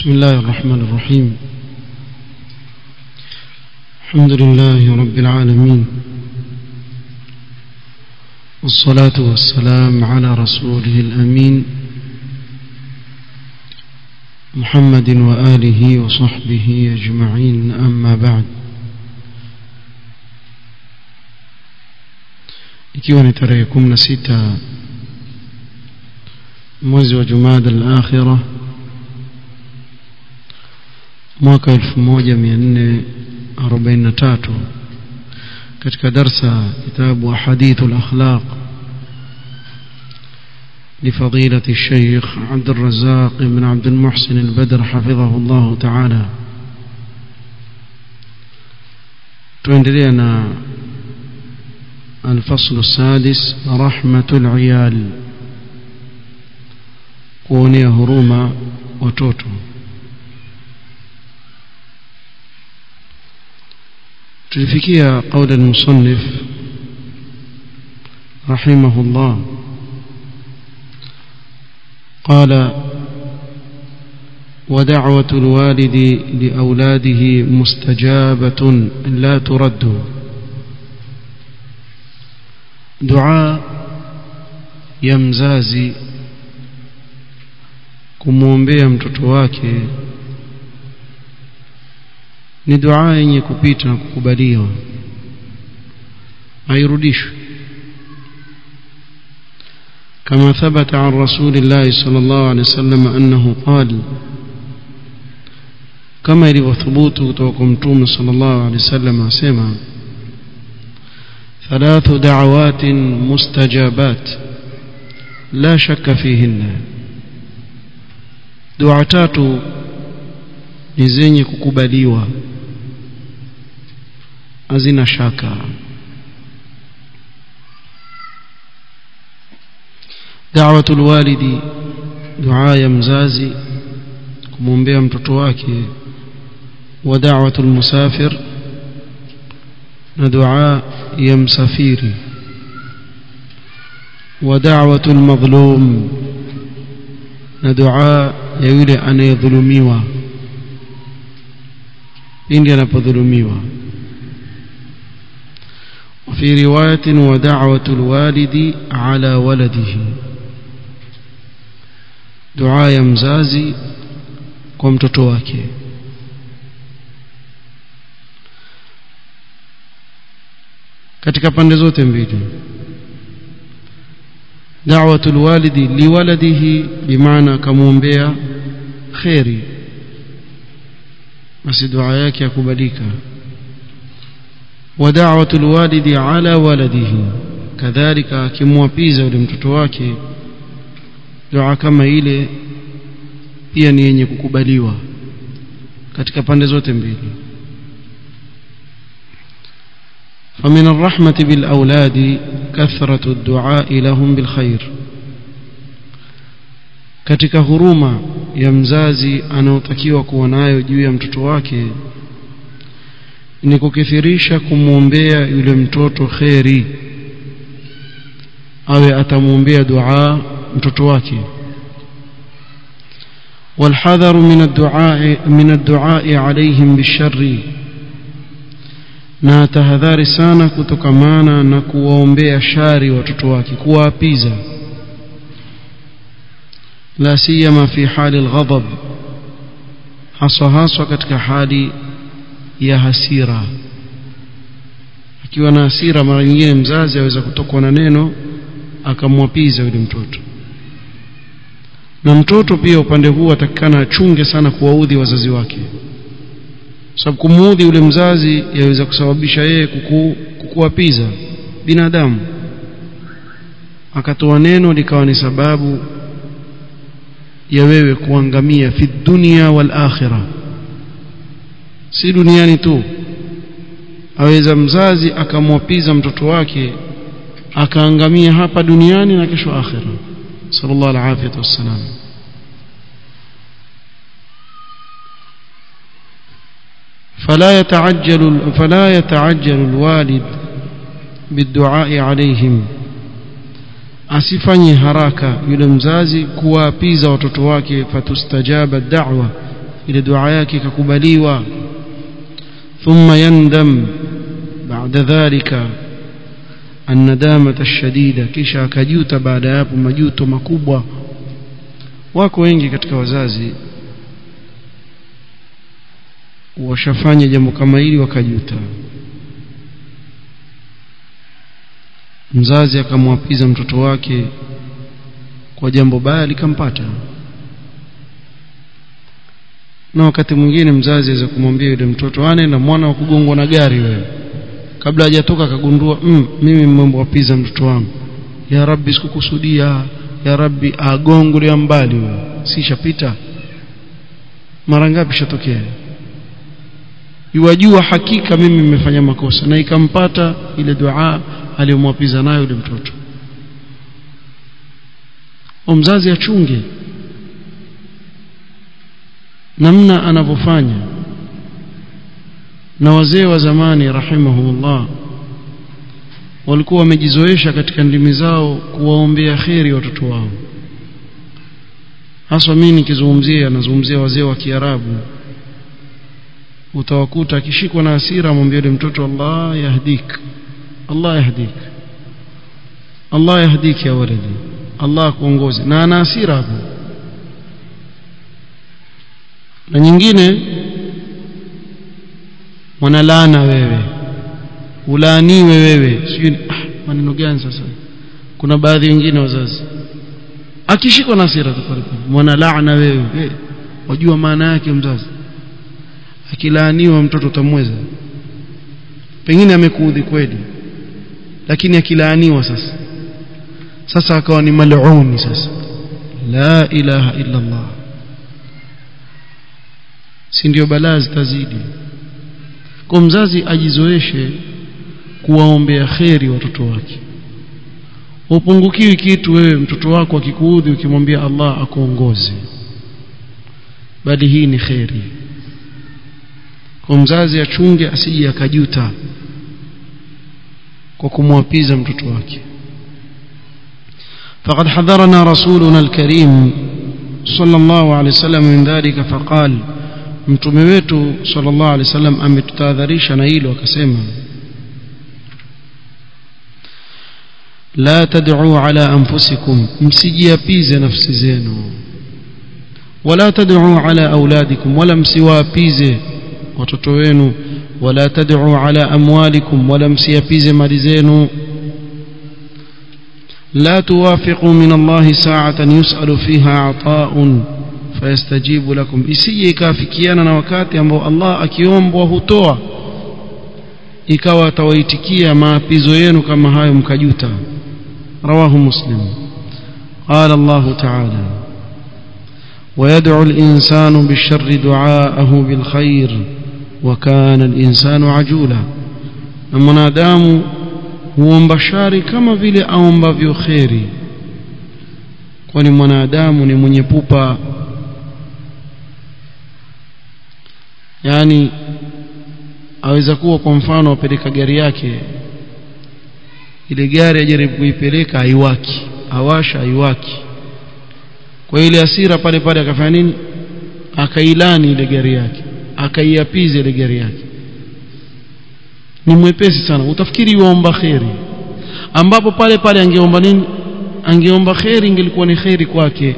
بسم الله الرحمن الرحيم. الحمد لله رب العالمين. والصلاة والسلام على رسوله الأمين. محمد وآله وصحبه أجمعين. أما بعد. ikiwa ni tarehe 16 mwezi wa al-Akhirah mwaka 1443 katika darsa kitabu hadithu al-akhlaq لفضيلة الشيخ عبد الرزاق بن عبد المحسن البدر حفظه الله تعالى تندلينا الفصل السادس رحمة العيال kuonea huruma watoto. Tulifikia قول المصنف رحمه الله. قال ودعوة الوالد لأولاده مستجابة لا ترد. دعاء يمزازي. kumwombea mtoto wake ni dua yenye kupita na kukubaliwa. Hairudishwi. كما ثبت عن رسول الله صلى الله عليه وسلم أنه قال كما يثبت وتوكمتم صلى الله عليه وسلم سمع ثلاث دعوات مستجابات لا شك فيهن tatu ni zenye kukubaliwa hazina shaka دعوة الوالد دعاء مزازي kumwombea mtoto wake wa da'watul musafir na dua ya msafiri wa da'watul madhlum na dua ya yule anayedhulumiwa pindi anapodhulumiwa وفي رواية ودعوة الوالد على ولده دعاء مزازي kwa mtoto wake katika pande zote mbili da'watul walidi liwaladihi bimaana kamwombea khairi basi dua yake yakubalika wa da'watul walidi ala waladihi kadhalika akimwapiza yule mtoto wake dua kama ile pia ni yenye kukubaliwa katika pande zote mbili فمن الرحمة بالأولاد كثرة الدعاء لهم بالخير katika huruma ya mzazi anaotakiwa kuwa nayo juu ya mtoto wake ni kukithirisha kumwombea yule mtoto kheri awe atamwombea dua mtoto wake والحذر من الدعاء من الدعاء عليهم بالشر na tahadhari sana kutokamana na kuwaombea shari watoto wake kuwaapiza la siyama fi hali alghadab. Haswa haswa katika hali ya hasira. Akiwa na hasira mara nyingine mzazi aweza kutokwa na neno akamwapiza yule mtoto. Na mtoto pia upande huu atakikana achunge sana kuwaudhi wazazi wake. Sababu kumuudhi yule mzazi yaweza kusababisha yeye kuku, kukuapiza binadamu. Akatoa neno likawa ni sababu ya wewe kuangamia fi dunia wal akhirah si duniani tu aweza mzazi akamwapiza mtoto wake akaangamia hapa duniani na kesho akhira sallallahu alaihi wasallam فلا يتعجل فلا يتعجل الوالد بالدعاء عليهم asifanye haraka yule mzazi kuwaapiza watoto wake fatustajaba da'wa ile dua yake ikakubaliwa. Thumma yandam baada dhalika annadamata shadida kisha akajuta baada ya hapo majuto makubwa. Wako wengi katika wazazi washafanya jambo kama hili wakajuta mzazi akamwapiza mtoto wake kwa jambo baya likampata. Na wakati mwingine mzazi aweza kumwambia yule mtoto ane na mwana wa kugongwa na gari wewe. Kabla hajatoka akagundua mm, mimi mmemwapiza mtoto wangu. Ya rabbi sikukusudia. Ya rabbi agongwe mbali wewe. Sishapita. Mara ngapi shatokea iwajua hakika mimi nimefanya makosa. Na ikampata ile dua aliyomwapiza nayo yule mtoto. Mzazi achunge namna anavyofanya na wazee wa zamani rahimahumullah walikuwa wamejizoesha katika ndimi zao kuwaombea kheri watoto wao. Haswa mimi nikizungumzia nazungumzia wazee wa Kiarabu. Utawakuta akishikwa na hasira amwambia yule mtoto Allah yahdik Allah yahdik Allah yahdik ya waladi Allah akuongoze. Na ana hasira hapo. Na nyingine wanalaana wewe. Ulaaniwe wewe. Sijui ah, maneno gani sasa? Kuna baadhi wengine wazazi. Akishikwa na hasira mwana laana wewe. Hey, wajua maana yake mzazi. Akilaaniwa mtoto utamweza. Pengine amekuudhi kweli lakini akilaaniwa sasa. Sasa akawa ni mal'uni sasa. La ilaha illa Allah si ndio balaa zitazidi? Kwa mzazi ajizoeshe kuwaombea kheri watoto wake. Upungukiwi kitu wewe mtoto wako akikuudhi ukimwambia Allah akuongoze. Bali hii ni kheri. Kwa mzazi achunge asije akajuta فقد حذرنا رسولنا الكريم صلى الله عليه وسلم من ذلك فقال متومي wetu صلى الله عليه وسلم أم تتاذريش hilo akasema لا تدعوا على انفسكم msijiapize نفس زينه ولا تدعوا على اولادكم ولا msiwapize watoto wenu wala tad'u ala amwalikum wala msiapize mali zenu لا توافقوا من الله ساعة يسأل فيها عطاء fayastajibu lakum isije ikafikiana na wakati ambao Allah akiombwa hutoa ikawa atawaitikia maapizo yenu kama hayo mkajuta rawahu muslim قال الله تعالى ويدعو الإنسان بالشر دعاءه بالخير wakana al-insanu ajula. Na mwanadamu huomba shari kama vile aombavyo kheri. Kwani mwanadamu ni mwenye pupa. Yani aweza kuwa kwa mfano apeleka gari yake. Ile gari ajaribu kuipeleka haiwaki. Awasha haiwaki. Kwa ile asira pale pale akafanya nini? Akailani ile gari yake akaiapiza ile gari yake. Ni mwepesi sana. Utafikiri yuomba kheri. Ambapo pale pale angeomba nini? Angeomba kheri ingelikuwa ni kheri kwake.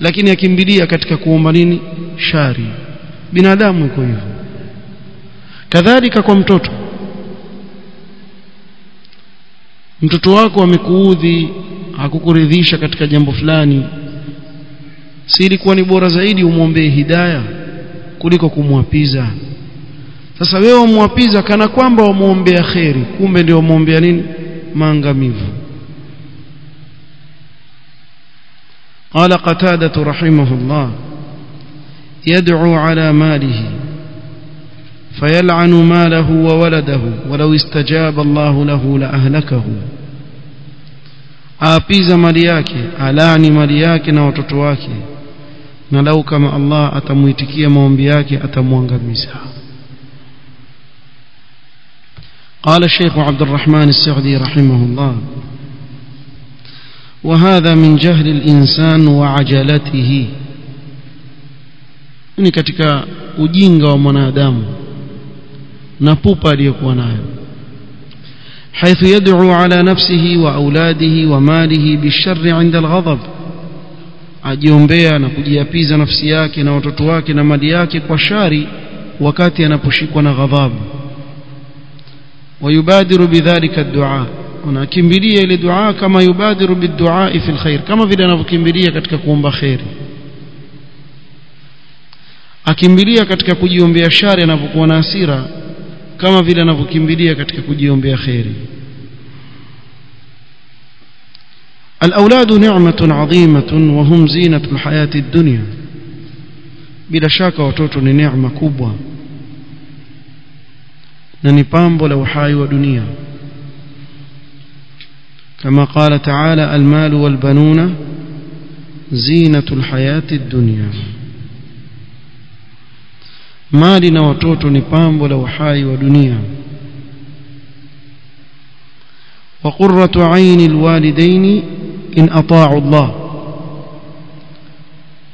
Lakini akimbilia katika kuomba nini? Shari. Binadamu iko hivyo. Kadhalika kwa mtoto. Mtoto wako amekuudhi hakukuridhisha katika jambo fulani. Si ilikuwa ni bora zaidi umwombee hidaya kuliko kumwapiza sasa wewe umwapiza kana kwamba wamwombea kheri kumbe ndio wamwombea nini maangamivu قال قتادة رحمه الله يدعو على ماله فيلعن ماله وولده ولو استجاب الله له لأهلكه aapiza mali yake alani mali yake na watoto wake Na lau kama Allah atamuitikia maombi yake atamwangamiza. قال الشيخ عبد الرحمن السعدي رحمه الله وهذا من جهل الإنسان وعجلته ni katika ujinga wa mwanadamu na pupa aliyokuwa nayo. حيث يدعو على نفسه وأولاده وماله بالشر عند الغضب ajiombea na kujiapiza nafsi yake na watoto wake na mali yake kwa shari wakati anaposhikwa na ghadhabu. Wayubadiru bidhalika dua unakimbilia ile dua kama yubadiru bidua fi alkhair kama vile anavyokimbilia katika kuomba kheri akimbilia katika kujiombea shari anapokuwa na hasira kama vile anavyokimbilia katika kujiombea khairi الأولاد نعمة عظيمة وهم زينة الحياة الدنيا. بلا شك وتوتو نعمة كبوة. ننبام بلا وحاي ودنيا كما قال تعالى المال والبنون زينة الحياة الدنيا. مالنا وتوتو نبام بلا وحاي ودنيا وقرة عين الوالدين in ata'u Allah.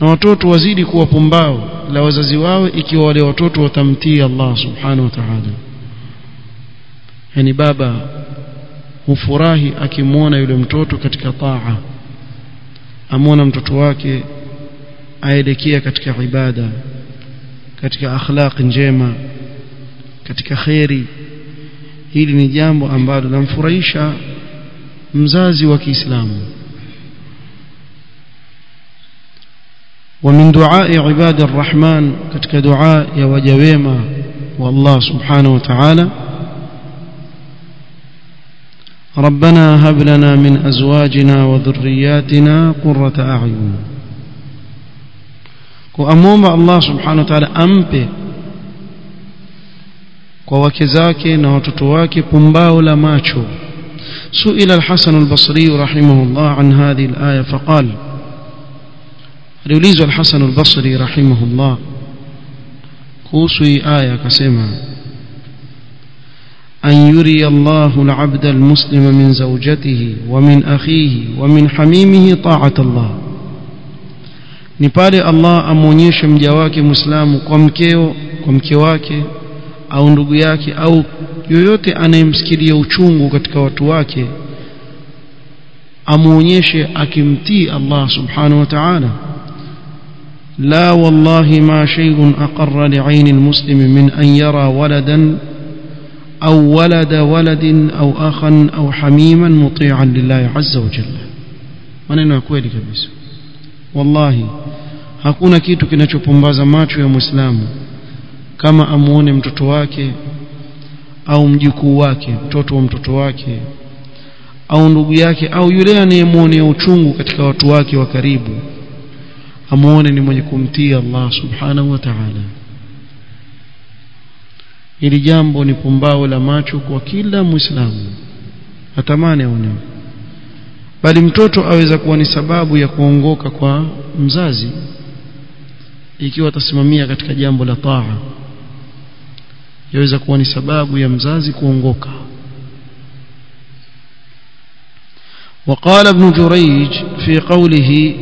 Na watoto wazidi kuwa pumbao la wazazi wao ikiwa wale watoto watamtii Allah subhanahu wa ta'ala. Yani baba hufurahi akimwona yule mtoto katika taa. Amwona mtoto wake aelekea katika ibada katika akhlaq njema katika khairi hili ni jambo ambalo namfurahisha mzazi wa Kiislamu. ومن دعاء عباد الرحمن كتك دعاء يا وجويما والله سبحانه وتعالى. ربنا هب لنا من أزواجنا وذرياتنا قرة أعين. Kwa wake zake na watoto wake pumbao la macho. سئل الحسن البصري رحمه الله عن هذه الآية فقال aliulizwa al-Hasan al-Basri rahimahullah. Kuhusu hii aya akasema Allahu al-'abda al-muslima min zaujatihi wa min akhihi wa min hamimihi ta'at llah ni pale Allah amwonyeshe mja wake Muislamu kwa mkeo kwa mke wake au ndugu yake au yoyote anayemsikilia uchungu katika watu wake amwonyeshe akimtii Allah subhanahu wa ta'ala لا والله ما شيء أقر لعين المسلم من أن يرى ولدا أو ولد ولد أو أخا أو حميما مطيعا لله عز وجل maneno ya kweli kabisa wallahi hakuna kitu kinachopumbaza macho ya mwislamu kama amuone mtoto wake au mjukuu wake mtoto wa mtoto wake au ndugu yake au yule anayemwonea uchungu katika watu wake wa karibu amuone ni mwenye kumtii Allah subhanahu wa ta'ala hili jambo ni pumbao la macho kwa kila muislamu atamani aone bali mtoto aweza kuwa ni sababu ya kuongoka kwa mzazi ikiwa atasimamia katika jambo la taa yaweza kuwa ni sababu ya mzazi kuongoka وقال ابن جريج في قوله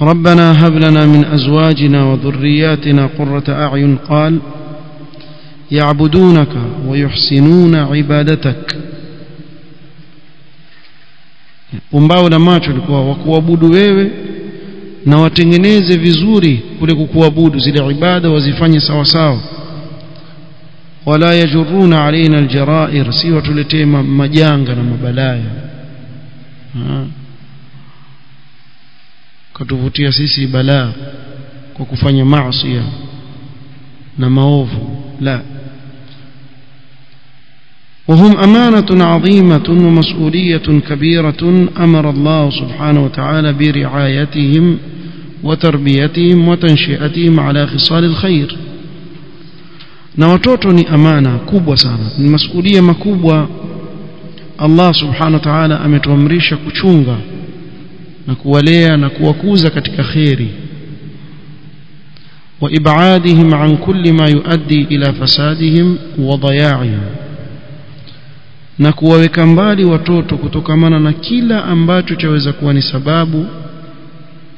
ربنا هب لنا من أزواجنا وذرياتنا قرة أعين قال يعبدونك ويحسنون عبادتك pumbao la macho likuwa wakuabudu wewe na watengeneze vizuri kule kukuabudu zile ibada wazifanye sawa sawa wala yajuruna alaina aljarair si watuletee majanga na mabalaya Katuvutia sisi balaa kwa kufanya maasi na maovu la وهم أمانة عظيمة ومسؤولية كبيرة أمر الله سبحانه وتعالى برعايتهم وتربيتهم وتنشئتهم على خصال الخير na watoto ni amana kubwa sana ni masuhulia makubwa Allah subhanahu wa ta'ala ametuamrisha kuchunga na kuwalea na kuwakuza katika kheri. Wa ibadihim an kulli ma yuaddi ila fasadihim wa dayaihim. Na kuwaweka mbali watoto kutokamana na kila ambacho chaweza kuwa ni sababu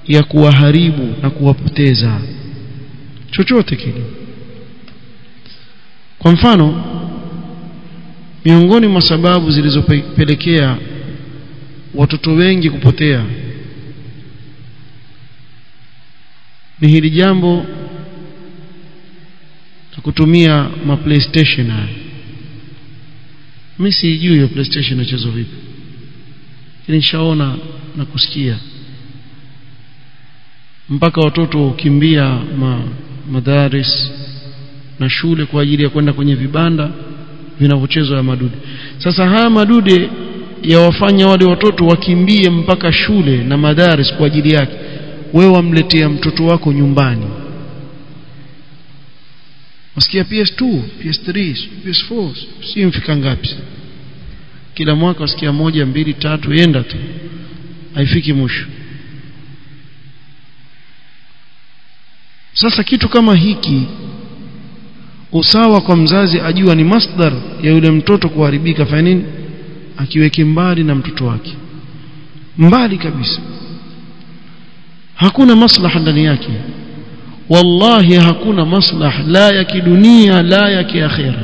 ya kuwaharibu na kuwapoteza. Chochote kile. Kwa mfano miongoni mwa sababu zilizopelekea watoto wengi kupotea ni hili jambo la kutumia ma PlayStation haya. Mimi sijui hiyo PlayStation inachezwa vipi. Nishaona na kusikia. Mpaka watoto ukimbia ma, madaris na shule kwa ajili ya kwenda kwenye vibanda vinavyochezwa ya madude. Sasa haya madude yawafanya wale watoto wakimbie mpaka shule na madaris kwa ajili yake wewe wamletea mtoto wako nyumbani. Wasikia PS2 PS3 PS4 si mfika ngapi? Kila mwaka wasikia moja mbili tatu yenda tu. Haifiki mwisho. Sasa kitu kama hiki usawa kwa mzazi ajua ni masdar ya yule mtoto kuharibika. Fanya nini? Akiweke mbali na mtoto wake. Mbali kabisa hakuna maslaha ndani yake. Wallahi hakuna maslaha la ya kidunia la ya kiakhira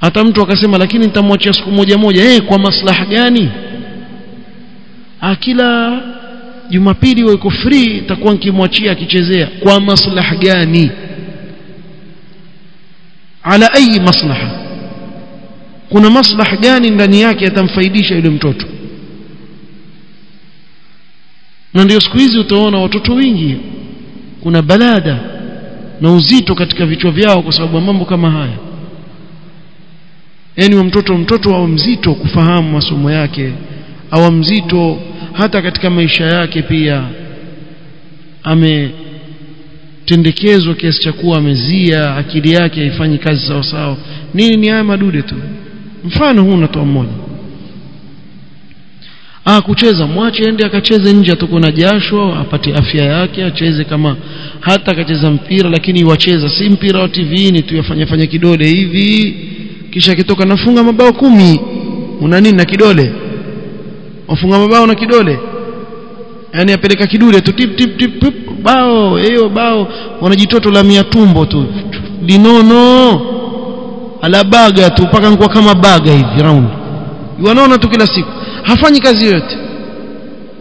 hata mtu akasema lakini nitamwachia siku moja moja. Eh kwa maslaha gani? Akila jumapili wako free takuwa nikimwachia akichezea. Kwa maslaha gani? Ala ayi maslaha? Kuna maslaha gani ndani yake atamfaidisha yule mtoto na ndio siku hizi utaona watoto wengi kuna balada na uzito katika vichwa vyao kwa sababu ya mambo kama haya. Yani mtoto mtoto au mzito kufahamu masomo yake au mzito hata katika maisha yake pia. Ametendekezwa kiasi cha kuwa amezia akili yake haifanyi kazi sawa sawa nini ni haya madude tu. Mfano huu unatoa mmoja ah kucheza mwache ende akacheze nje atakuwa na jasho apate afya yake acheze kama hata akacheza mpira lakini wacheza. Si mpira wa TV ni tu yafanya fanya kidole hivi. Kisha kitoka nafunga mabao kumi. Una nini na kidole? Wafunga mabao na kidole? Yani apeleka kidule tu tip tip tip, tip bao hiyo bao. Wanajitoto la mia tumbo tu. Linono alabaga tu mpaka nkuwa kama baga hivi round. Wanaona tu kila siku hafanyi kazi yote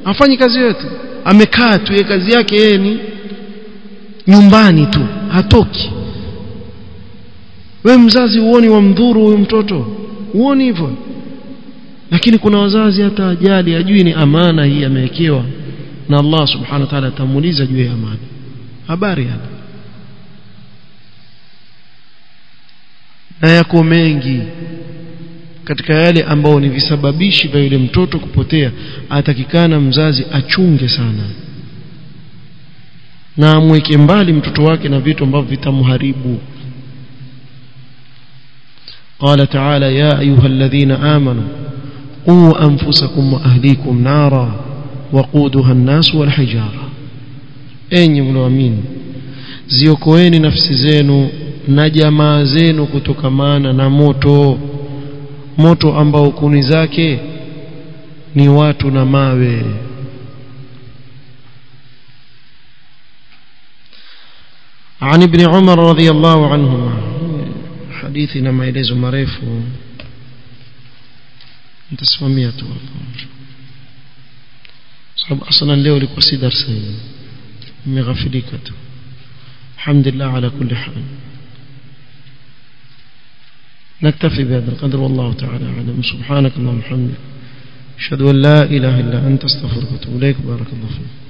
hafanyi kazi yote amekaa tu kazi yake yeye ni nyumbani tu hatoki. We mzazi uoni wa mdhuru huyu mtoto? Uoni hivyo? Lakini kuna wazazi hata ajali ajui ni amana hii amewekewa na Allah subhanahu wa ta'ala atamuuliza juu ya amana. Habari hapa? Na yako mengi katika yale ambao ni visababishi vya yule mtoto kupotea atakikana mzazi achunge sana na amweke mbali mtoto wake na vitu ambavyo vitamharibu قال تعالى يا أيها الذين آمنوا قوا أنفسكم وأهليكم نارا وقودها الناس والحجارة أين ملوامين ziokoeni nafsi zenu na jamaa zenu kutokamana na moto moto ambao kuni zake ni watu na mawe عن ابن عمر رضي الله عنهما حديثنا ما يلزم مريفه nitasimamia tu sababu aslan leo ilikuwa si darasa hii nimeghafilika tu alhamdulillah ala kulli hal نكتفي بهذا القدر والله تعالى أعلم. سبحانك اللهم وبحمدك. أشهد أن لا إله إلا أنت أستغفرك وأتوب إليك. بارك الله فيك.